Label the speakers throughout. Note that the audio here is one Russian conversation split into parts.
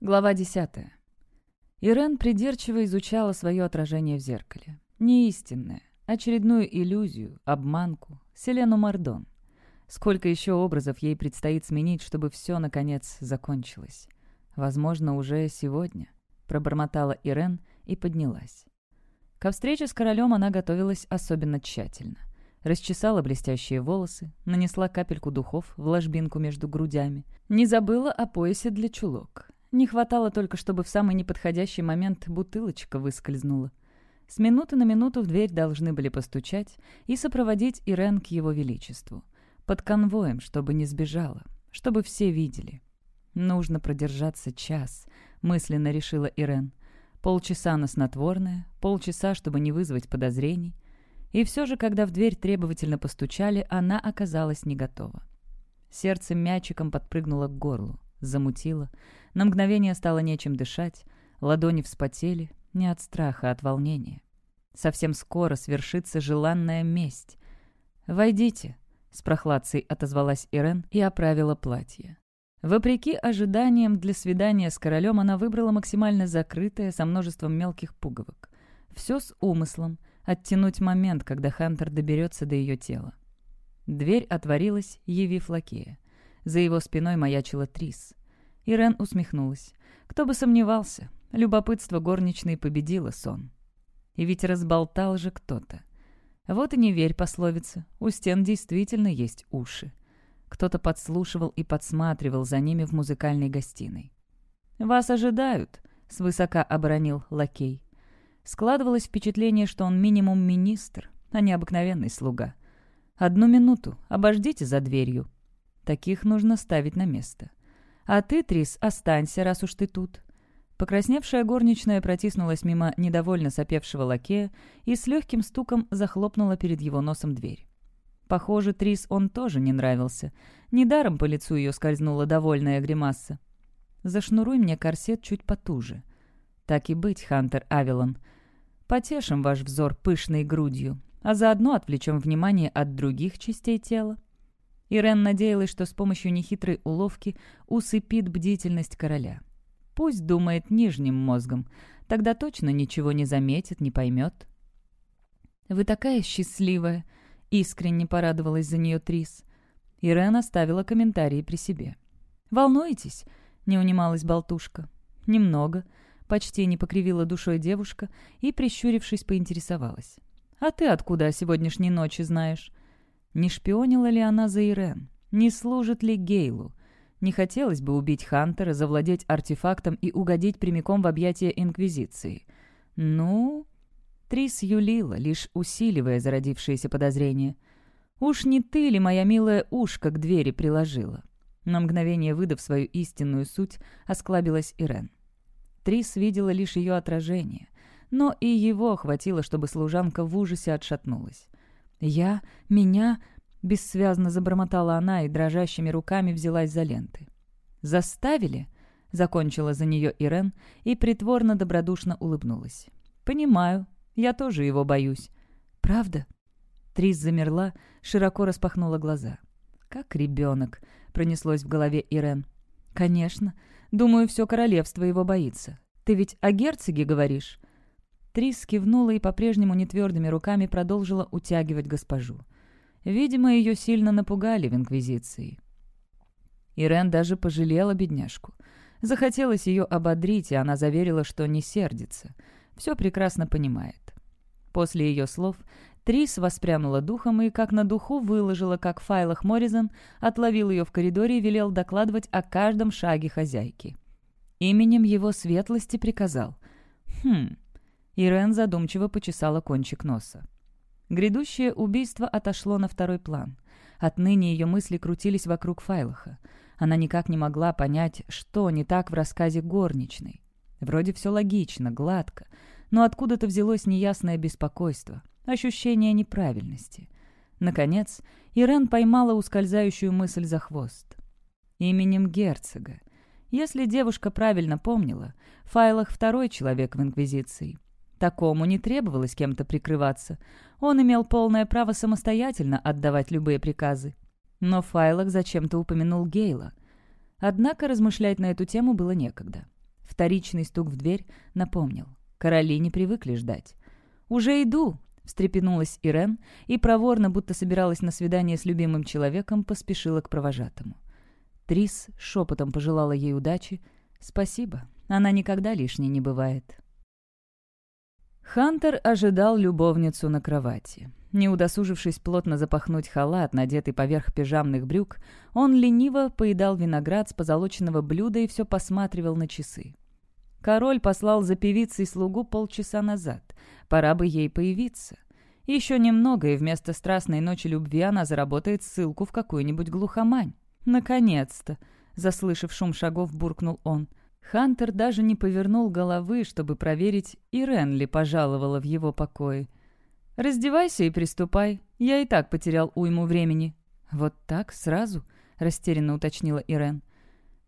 Speaker 1: Глава 10. Ирен придирчиво изучала свое отражение в зеркале. Не истинное, очередную иллюзию, обманку, Селену Мардон. Сколько еще образов ей предстоит сменить, чтобы все, наконец, закончилось. Возможно, уже сегодня. Пробормотала Ирен и поднялась. Ко встрече с королем она готовилась особенно тщательно. Расчесала блестящие волосы, нанесла капельку духов в ложбинку между грудями. Не забыла о поясе для чулок. Не хватало только, чтобы в самый неподходящий момент бутылочка выскользнула. С минуты на минуту в дверь должны были постучать и сопроводить Ирен к его величеству. Под конвоем, чтобы не сбежала, чтобы все видели. «Нужно продержаться час», — мысленно решила Ирен. Полчаса на снотворное, полчаса, чтобы не вызвать подозрений. И все же, когда в дверь требовательно постучали, она оказалась не готова. Сердце мячиком подпрыгнуло к горлу, замутило. На мгновение стало нечем дышать, ладони вспотели, не от страха, а от волнения. Совсем скоро свершится желанная месть. «Войдите», — с прохладцей отозвалась Ирен и оправила платье. Вопреки ожиданиям для свидания с королем она выбрала максимально закрытое со множеством мелких пуговок. Все с умыслом — оттянуть момент, когда Хантер доберется до ее тела. Дверь отворилась, явив лакея. За его спиной маячила Трис. Ирен усмехнулась. Кто бы сомневался, любопытство горничной победило сон. И ведь разболтал же кто-то. Вот и не верь пословице, у стен действительно есть уши. Кто-то подслушивал и подсматривал за ними в музыкальной гостиной. «Вас ожидают», — свысока оборонил лакей. Складывалось впечатление, что он минимум министр, а не обыкновенный слуга. «Одну минуту, обождите за дверью». Таких нужно ставить на место. «А ты, Трис, останься, раз уж ты тут». Покрасневшая горничная протиснулась мимо недовольно сопевшего лакея и с легким стуком захлопнула перед его носом дверь. Похоже, Трис он тоже не нравился. Недаром по лицу ее скользнула довольная гримаса. «Зашнуруй мне корсет чуть потуже». «Так и быть, Хантер Авилон. Потешим ваш взор пышной грудью, а заодно отвлечем внимание от других частей тела». Ирен надеялась, что с помощью нехитрой уловки усыпит бдительность короля. Пусть думает нижним мозгом, тогда точно ничего не заметит, не поймет. «Вы такая счастливая!» — искренне порадовалась за нее Трис. Ирен оставила комментарии при себе. «Волнуетесь?» — не унималась болтушка. «Немного», — почти не покривила душой девушка и, прищурившись, поинтересовалась. «А ты откуда о сегодняшней ночи знаешь?» Не шпионила ли она за Ирен? Не служит ли Гейлу? Не хотелось бы убить Хантера, завладеть артефактом и угодить прямиком в объятия Инквизиции. Ну... Трис юлила, лишь усиливая зародившиеся подозрения. «Уж не ты ли, моя милая ушка, к двери приложила?» На мгновение выдав свою истинную суть, осклабилась Ирен. Трис видела лишь ее отражение, но и его хватило, чтобы служанка в ужасе отшатнулась. «Я? Меня?» — бессвязно забормотала она и дрожащими руками взялась за ленты. «Заставили?» — закончила за нее Ирен и притворно добродушно улыбнулась. «Понимаю. Я тоже его боюсь». «Правда?» Трис замерла, широко распахнула глаза. «Как ребенок», — пронеслось в голове Ирен. «Конечно. Думаю, все королевство его боится. Ты ведь о герцоге говоришь?» Трис кивнула и по-прежнему нетвердыми руками продолжила утягивать госпожу. Видимо, ее сильно напугали в Инквизиции. Ирен даже пожалела бедняжку. Захотелось ее ободрить, и она заверила, что не сердится. Все прекрасно понимает. После ее слов Трис воспрянула духом и, как на духу, выложила, как в файлах Морризон, отловил ее в коридоре и велел докладывать о каждом шаге хозяйки. Именем его светлости приказал. «Хм, Ирен задумчиво почесала кончик носа. Грядущее убийство отошло на второй план. Отныне ее мысли крутились вокруг Файлаха. Она никак не могла понять, что не так в рассказе горничной. Вроде все логично, гладко, но откуда-то взялось неясное беспокойство, ощущение неправильности. Наконец, Ирен поймала ускользающую мысль за хвост. Именем герцога. Если девушка правильно помнила, Файлах второй человек в Инквизиции. Такому не требовалось кем-то прикрываться. Он имел полное право самостоятельно отдавать любые приказы. Но Файлок зачем-то упомянул Гейла. Однако размышлять на эту тему было некогда. Вторичный стук в дверь напомнил. Короли не привыкли ждать. «Уже иду!» — встрепенулась Ирен и проворно, будто собиралась на свидание с любимым человеком, поспешила к провожатому. Трис шепотом пожелала ей удачи. «Спасибо, она никогда лишней не бывает». Хантер ожидал любовницу на кровати. Не удосужившись плотно запахнуть халат, надетый поверх пижамных брюк, он лениво поедал виноград с позолоченного блюда и все посматривал на часы. Король послал за певицей слугу полчаса назад. Пора бы ей появиться. Еще немного, и вместо страстной ночи любви она заработает ссылку в какую-нибудь глухомань. «Наконец-то!» — заслышав шум шагов, буркнул он. Хантер даже не повернул головы, чтобы проверить, Ирен ли пожаловала в его покои. «Раздевайся и приступай. Я и так потерял уйму времени». «Вот так, сразу?» — растерянно уточнила Ирен.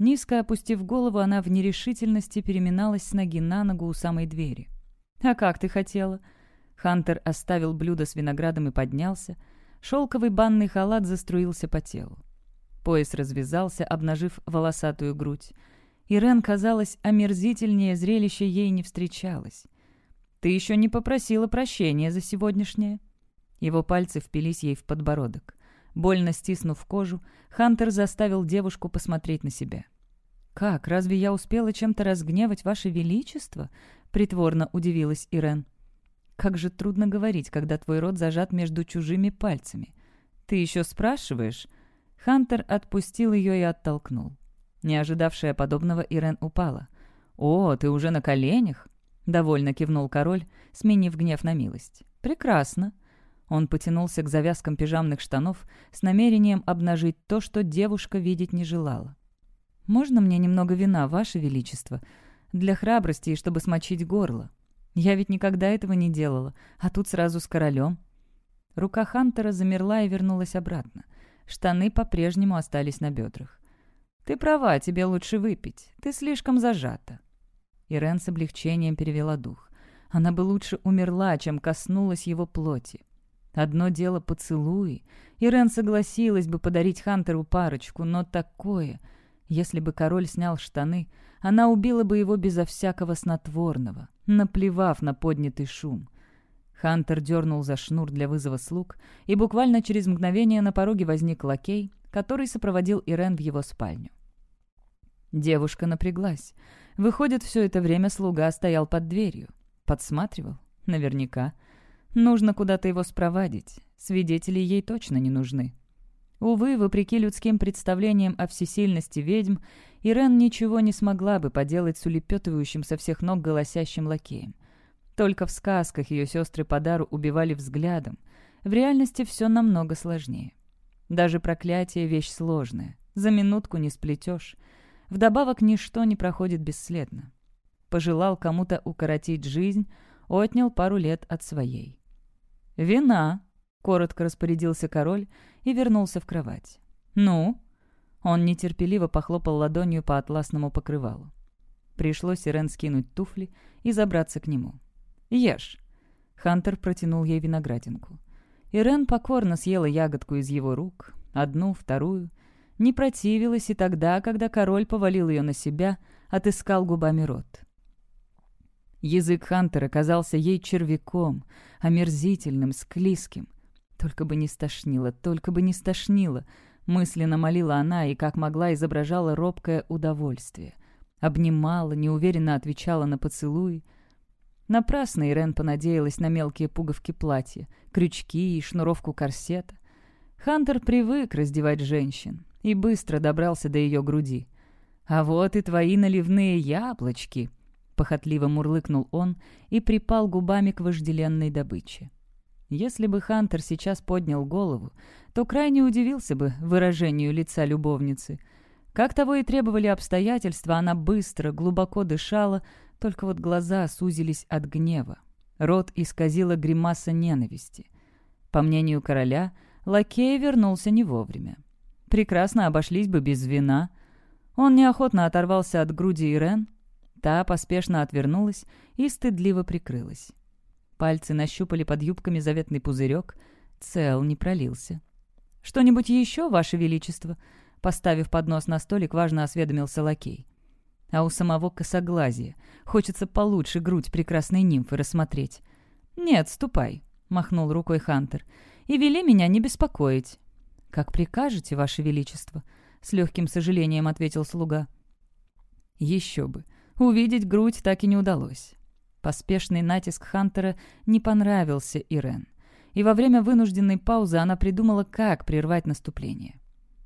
Speaker 1: Низко опустив голову, она в нерешительности переминалась с ноги на ногу у самой двери. «А как ты хотела?» Хантер оставил блюдо с виноградом и поднялся. Шелковый банный халат заструился по телу. Пояс развязался, обнажив волосатую грудь. Ирен, казалось, омерзительнее зрелище ей не встречалось. «Ты еще не попросила прощения за сегодняшнее?» Его пальцы впились ей в подбородок. Больно стиснув кожу, Хантер заставил девушку посмотреть на себя. «Как, разве я успела чем-то разгневать ваше величество?» — притворно удивилась Ирен. «Как же трудно говорить, когда твой рот зажат между чужими пальцами. Ты еще спрашиваешь?» Хантер отпустил ее и оттолкнул. Не ожидавшая подобного, Ирен упала. «О, ты уже на коленях?» — довольно кивнул король, сменив гнев на милость. «Прекрасно». Он потянулся к завязкам пижамных штанов с намерением обнажить то, что девушка видеть не желала. «Можно мне немного вина, Ваше Величество? Для храбрости и чтобы смочить горло. Я ведь никогда этого не делала, а тут сразу с королем». Рука Хантера замерла и вернулась обратно. Штаны по-прежнему остались на бедрах. «Ты права, тебе лучше выпить. Ты слишком зажата». Ирен с облегчением перевела дух. Она бы лучше умерла, чем коснулась его плоти. Одно дело поцелуи. Ирен согласилась бы подарить Хантеру парочку, но такое... Если бы король снял штаны, она убила бы его безо всякого снотворного, наплевав на поднятый шум. Хантер дернул за шнур для вызова слуг, и буквально через мгновение на пороге возник лакей, который сопроводил Ирен в его спальню. Девушка напряглась. Выходит, все это время слуга стоял под дверью. Подсматривал? Наверняка. Нужно куда-то его спровадить. Свидетели ей точно не нужны. Увы, вопреки людским представлениям о всесильности ведьм, Ирен ничего не смогла бы поделать с улепетывающим со всех ног голосящим лакеем. Только в сказках ее сестры по дару убивали взглядом. В реальности все намного сложнее. Даже проклятие — вещь сложная. За минутку не сплетешь. Вдобавок ничто не проходит бесследно. Пожелал кому-то укоротить жизнь, отнял пару лет от своей. «Вина!» — коротко распорядился король и вернулся в кровать. «Ну?» Он нетерпеливо похлопал ладонью по атласному покрывалу. Пришлось Ирен скинуть туфли и забраться к нему. «Ешь!» Хантер протянул ей виноградинку. Ирен покорно съела ягодку из его рук, одну, вторую. Не противилась и тогда, когда король повалил ее на себя, отыскал губами рот. Язык Хантера казался ей червяком, омерзительным, склизким. Только бы не стошнило, только бы не стошнило. Мысленно молила она и, как могла, изображала робкое удовольствие. Обнимала, неуверенно отвечала на поцелуи. Напрасно Ирен понадеялась на мелкие пуговки платья, крючки и шнуровку корсета. Хантер привык раздевать женщин и быстро добрался до ее груди. «А вот и твои наливные яблочки!» — похотливо мурлыкнул он и припал губами к вожделенной добыче. Если бы Хантер сейчас поднял голову, то крайне удивился бы выражению лица любовницы. Как того и требовали обстоятельства, она быстро, глубоко дышала, только вот глаза сузились от гнева. Рот исказила гримаса ненависти. По мнению короля, лакей вернулся не вовремя. Прекрасно обошлись бы без вина. Он неохотно оторвался от груди Ирен. Та поспешно отвернулась и стыдливо прикрылась. Пальцы нащупали под юбками заветный пузырек. Цел не пролился. «Что-нибудь еще, Ваше Величество?» Поставив поднос на столик, важно осведомился лакей. А у самого косоглазия. Хочется получше грудь прекрасной нимфы рассмотреть. «Нет, ступай», — махнул рукой Хантер. «И вели меня не беспокоить». «Как прикажете, Ваше Величество», — с легким сожалением ответил слуга. Еще бы. Увидеть грудь так и не удалось. Поспешный натиск Хантера не понравился Ирен. И во время вынужденной паузы она придумала, как прервать наступление.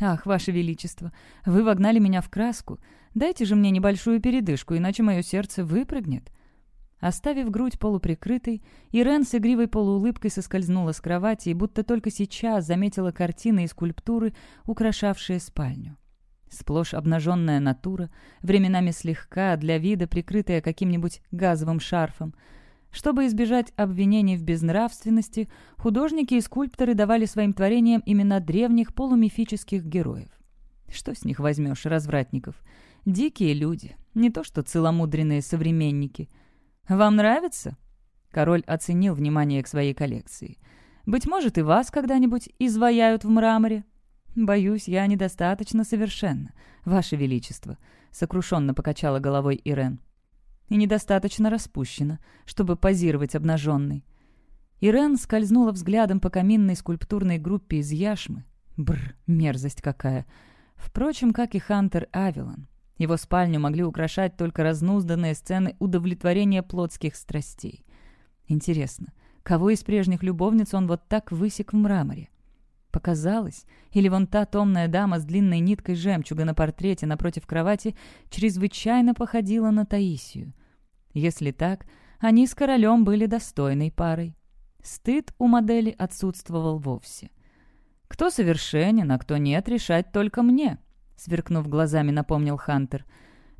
Speaker 1: «Ах, Ваше Величество, вы вогнали меня в краску. Дайте же мне небольшую передышку, иначе мое сердце выпрыгнет». Оставив грудь полуприкрытой, Ирен с игривой полуулыбкой соскользнула с кровати и будто только сейчас заметила картины и скульптуры, украшавшие спальню. Сплошь обнаженная натура, временами слегка, для вида прикрытая каким-нибудь газовым шарфом. Чтобы избежать обвинений в безнравственности, художники и скульпторы давали своим творениям имена древних полумифических героев. Что с них возьмешь, развратников? Дикие люди, не то что целомудренные современники — «Вам нравится?» Король оценил внимание к своей коллекции. «Быть может, и вас когда-нибудь изваяют в мраморе?» «Боюсь, я недостаточно совершенна, Ваше Величество», — сокрушенно покачала головой Ирен. «И недостаточно распущена, чтобы позировать обнаженной». Ирен скользнула взглядом по каминной скульптурной группе из яшмы. Бр, мерзость какая. Впрочем, как и Хантер Авилон. Его спальню могли украшать только разнузданные сцены удовлетворения плотских страстей. Интересно, кого из прежних любовниц он вот так высек в мраморе? Показалось? Или вон та томная дама с длинной ниткой жемчуга на портрете напротив кровати чрезвычайно походила на Таисию? Если так, они с королем были достойной парой. Стыд у модели отсутствовал вовсе. Кто совершенен, а кто нет, решать только мне сверкнув глазами, напомнил Хантер.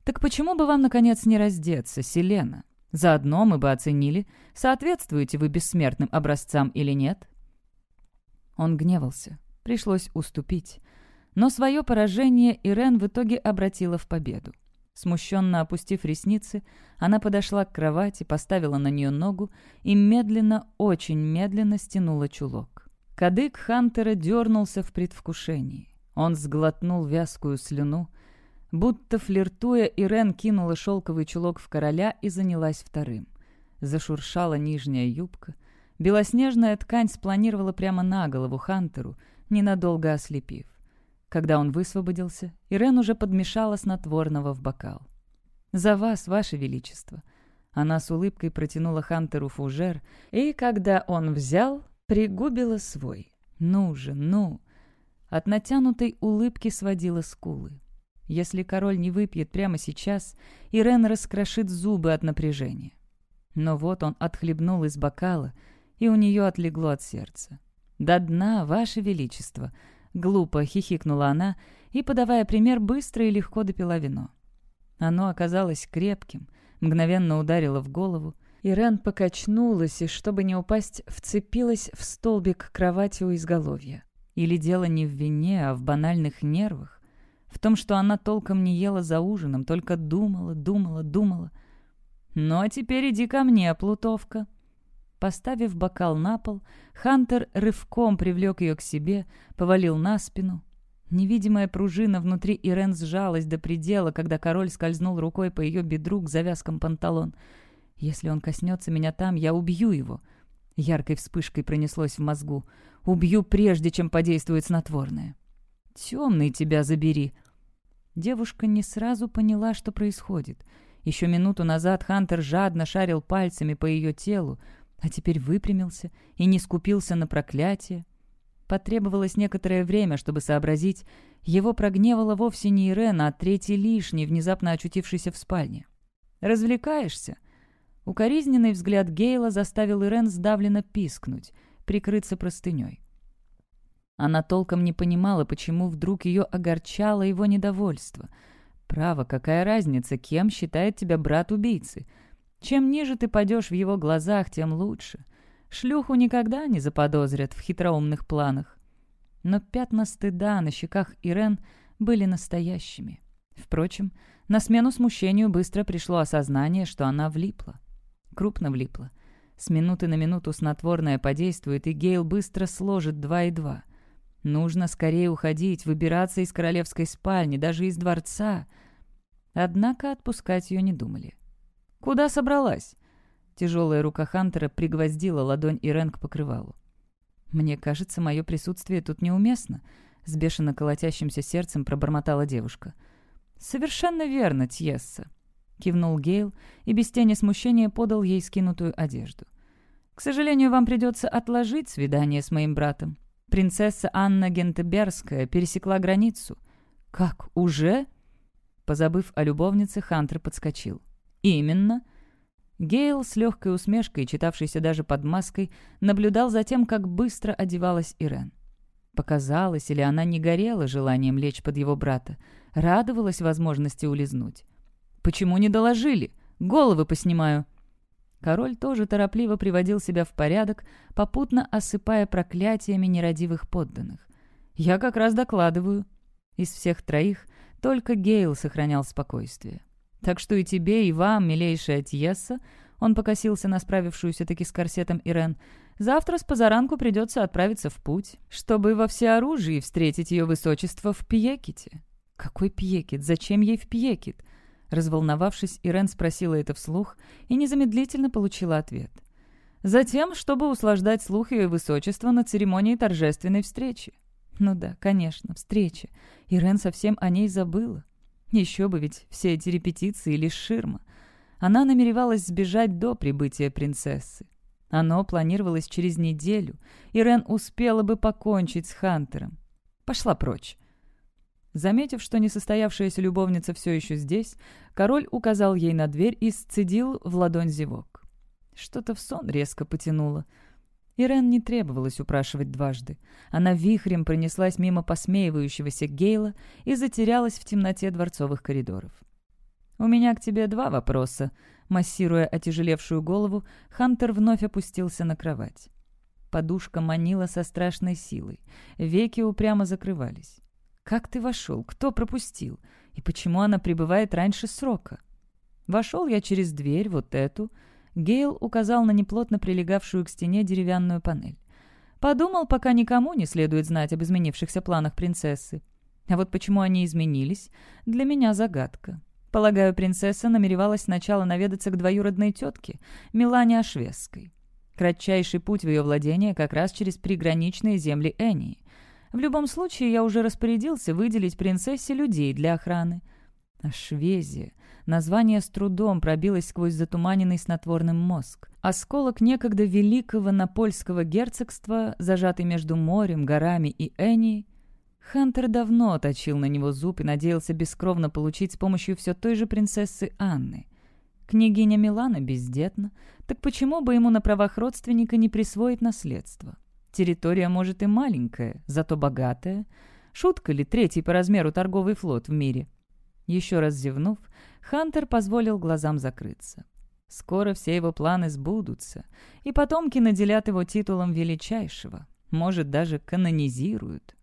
Speaker 1: «Так почему бы вам, наконец, не раздеться, Селена? Заодно мы бы оценили, соответствуете вы бессмертным образцам или нет». Он гневался. Пришлось уступить. Но свое поражение Ирен в итоге обратила в победу. Смущенно опустив ресницы, она подошла к кровати, поставила на нее ногу и медленно, очень медленно стянула чулок. Кадык Хантера дернулся в предвкушении. Он сглотнул вязкую слюну. Будто флиртуя, Ирен кинула шелковый чулок в короля и занялась вторым. Зашуршала нижняя юбка. Белоснежная ткань спланировала прямо на голову Хантеру, ненадолго ослепив. Когда он высвободился, Ирен уже подмешала снотворного в бокал. «За вас, ваше величество!» Она с улыбкой протянула Хантеру фужер, и, когда он взял, пригубила свой. «Ну же, ну!» От натянутой улыбки сводила скулы. Если король не выпьет прямо сейчас, Ирен раскрошит зубы от напряжения. Но вот он отхлебнул из бокала, и у нее отлегло от сердца. «До дна, ваше величество!» — глупо хихикнула она и, подавая пример, быстро и легко допила вино. Оно оказалось крепким, мгновенно ударило в голову. Ирен покачнулась и, чтобы не упасть, вцепилась в столбик кровати у изголовья. Или дело не в вине, а в банальных нервах? В том, что она толком не ела за ужином, только думала, думала, думала. «Ну а теперь иди ко мне, плутовка». Поставив бокал на пол, Хантер рывком привлек ее к себе, повалил на спину. Невидимая пружина внутри Ирен сжалась до предела, когда король скользнул рукой по ее бедру к завязкам панталон. «Если он коснется меня там, я убью его». Яркой вспышкой пронеслось в мозгу. Убью прежде, чем подействует снотворное. Темный тебя забери. Девушка не сразу поняла, что происходит. Еще минуту назад Хантер жадно шарил пальцами по ее телу, а теперь выпрямился и не скупился на проклятие. Потребовалось некоторое время, чтобы сообразить, его прогневала вовсе не Ирена, а третий лишний, внезапно очутившийся в спальне. «Развлекаешься?» Укоризненный взгляд Гейла заставил Ирен сдавленно пискнуть — прикрыться простыней. Она толком не понимала, почему вдруг ее огорчало его недовольство. Право, какая разница, кем считает тебя брат убийцы? Чем ниже ты падешь в его глазах, тем лучше. Шлюху никогда не заподозрят в хитроумных планах. Но пятна стыда на щеках Ирен были настоящими. Впрочем, на смену смущению быстро пришло осознание, что она влипла. Крупно влипла. С минуты на минуту снотворное подействует, и Гейл быстро сложит два и два. Нужно скорее уходить, выбираться из королевской спальни, даже из дворца. Однако отпускать ее не думали. «Куда собралась?» Тяжелая рука Хантера пригвоздила ладонь Ирен к покрывалу. «Мне кажется, мое присутствие тут неуместно», — с бешено колотящимся сердцем пробормотала девушка. «Совершенно верно, Тьесса», — кивнул Гейл и без тени смущения подал ей скинутую одежду. «К сожалению, вам придется отложить свидание с моим братом. Принцесса Анна Гентеберская пересекла границу». «Как, уже?» Позабыв о любовнице, Хантер подскочил. «Именно». Гейл с легкой усмешкой, читавшейся даже под маской, наблюдал за тем, как быстро одевалась Ирен. Показалось, или она не горела желанием лечь под его брата, радовалась возможности улизнуть. «Почему не доложили? Головы поснимаю!» Король тоже торопливо приводил себя в порядок, попутно осыпая проклятиями нерадивых подданных. «Я как раз докладываю». Из всех троих только Гейл сохранял спокойствие. Так что и тебе, и вам, милейшая Тьесса, он покосился на справившуюся таки с корсетом Ирен, завтра с позаранку придется отправиться в путь, чтобы во всеоружии встретить ее высочество в Пьекете. Какой Пьекет? Зачем ей в Пьекет? Разволновавшись, Ирен спросила это вслух и незамедлительно получила ответ. Затем, чтобы услаждать слух ее высочества на церемонии торжественной встречи. Ну да, конечно, встреча. Ирен совсем о ней забыла. Еще бы ведь все эти репетиции лишь ширма. Она намеревалась сбежать до прибытия принцессы. Оно планировалось через неделю, и Рен успела бы покончить с Хантером. Пошла прочь. Заметив, что несостоявшаяся любовница все еще здесь, король указал ей на дверь и сцедил в ладонь зевок. Что-то в сон резко потянуло. Ирен не требовалось упрашивать дважды. Она вихрем пронеслась мимо посмеивающегося Гейла и затерялась в темноте дворцовых коридоров. «У меня к тебе два вопроса», — массируя отяжелевшую голову, Хантер вновь опустился на кровать. Подушка манила со страшной силой. Веки упрямо закрывались. «Как ты вошел? Кто пропустил? И почему она прибывает раньше срока?» «Вошел я через дверь, вот эту», Гейл указал на неплотно прилегавшую к стене деревянную панель. Подумал, пока никому не следует знать об изменившихся планах принцессы. А вот почему они изменились, для меня загадка. Полагаю, принцесса намеревалась сначала наведаться к двоюродной тетке, Милане Ашвесской. Кратчайший путь в ее владение как раз через приграничные земли Энии. В любом случае, я уже распорядился выделить принцессе людей для охраны. Ашвезия. Название с трудом пробилось сквозь затуманенный снотворным мозг. Осколок некогда великого напольского герцогства, зажатый между морем, горами и Энией. Хантер давно точил на него зуб и надеялся бескровно получить с помощью все той же принцессы Анны. Княгиня Милана бездетна, так почему бы ему на правах родственника не присвоить наследство? Территория, может, и маленькая, зато богатая. Шутка ли третий по размеру торговый флот в мире? Еще раз зевнув, Хантер позволил глазам закрыться. Скоро все его планы сбудутся, и потомки наделят его титулом величайшего, может, даже канонизируют.